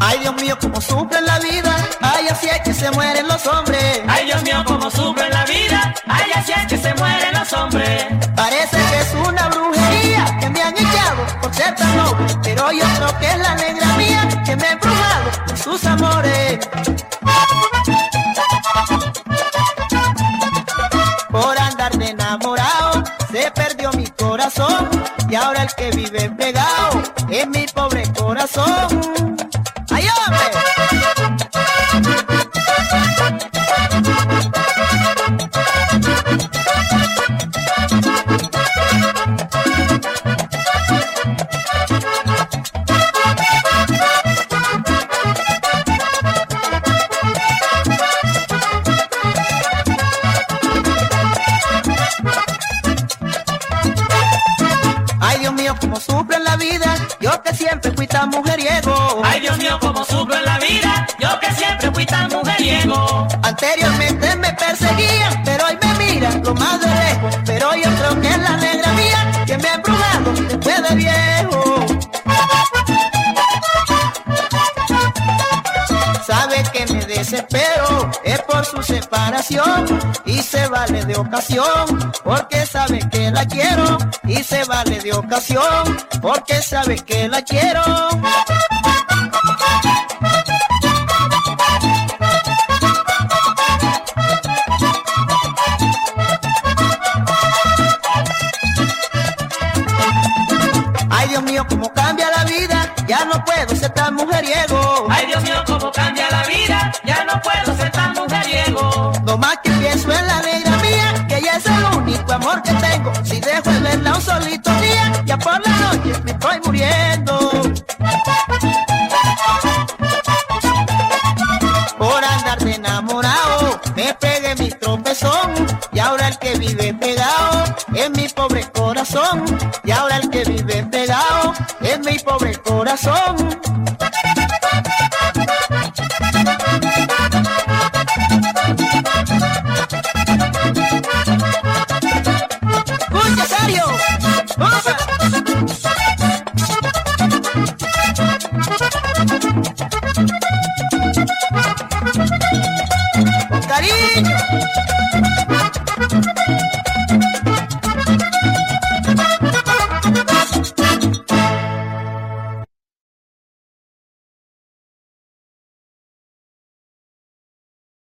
Ay Dios mío, como sufren la vida, así es que se mueren los hombres. Ay Dios mío, como sufren la vida, ay así es que se mueren los hombres. Parece que es una brujería que me han echado por ser tan noble, pero yo creo que es la negra mía que me ha embrujado con sus amores. Por andar de enamorado, se perdió mi corazón y ahora el que vive pegado es mi pobre corazón. ¡Ay, hombre! Mío, como sufre la vida, yo que siempre fui tan mujeriego. Ay Dios mío, como sufro en la vida, yo que siempre fui tan mujeriego. Anteriormente me perseguían, pero hoy me miran lo más de lejos. Pero yo creo que es la negra mía que me ha embrujado después de viejo. Sabe que me desespero, y se vale de ocasión, porque sabe que la quiero y se vale de ocasión, porque sabe que la quiero. Ay Dios mío, cómo cambia la vida, ya no puedo ser tan mujeriego. Ay Dios mío, cómo cambia la vida, No más que pienso en la negra mía, que ella es el único amor que tengo. Si dejo de verla un solito día, ya por la noche me estoy muriendo. Por andar de enamorado, me pegué mi tropezón. Y ahora el que vive pegado es mi pobre corazón. Y ahora el que vive pegado es mi pobre corazón. Vamos!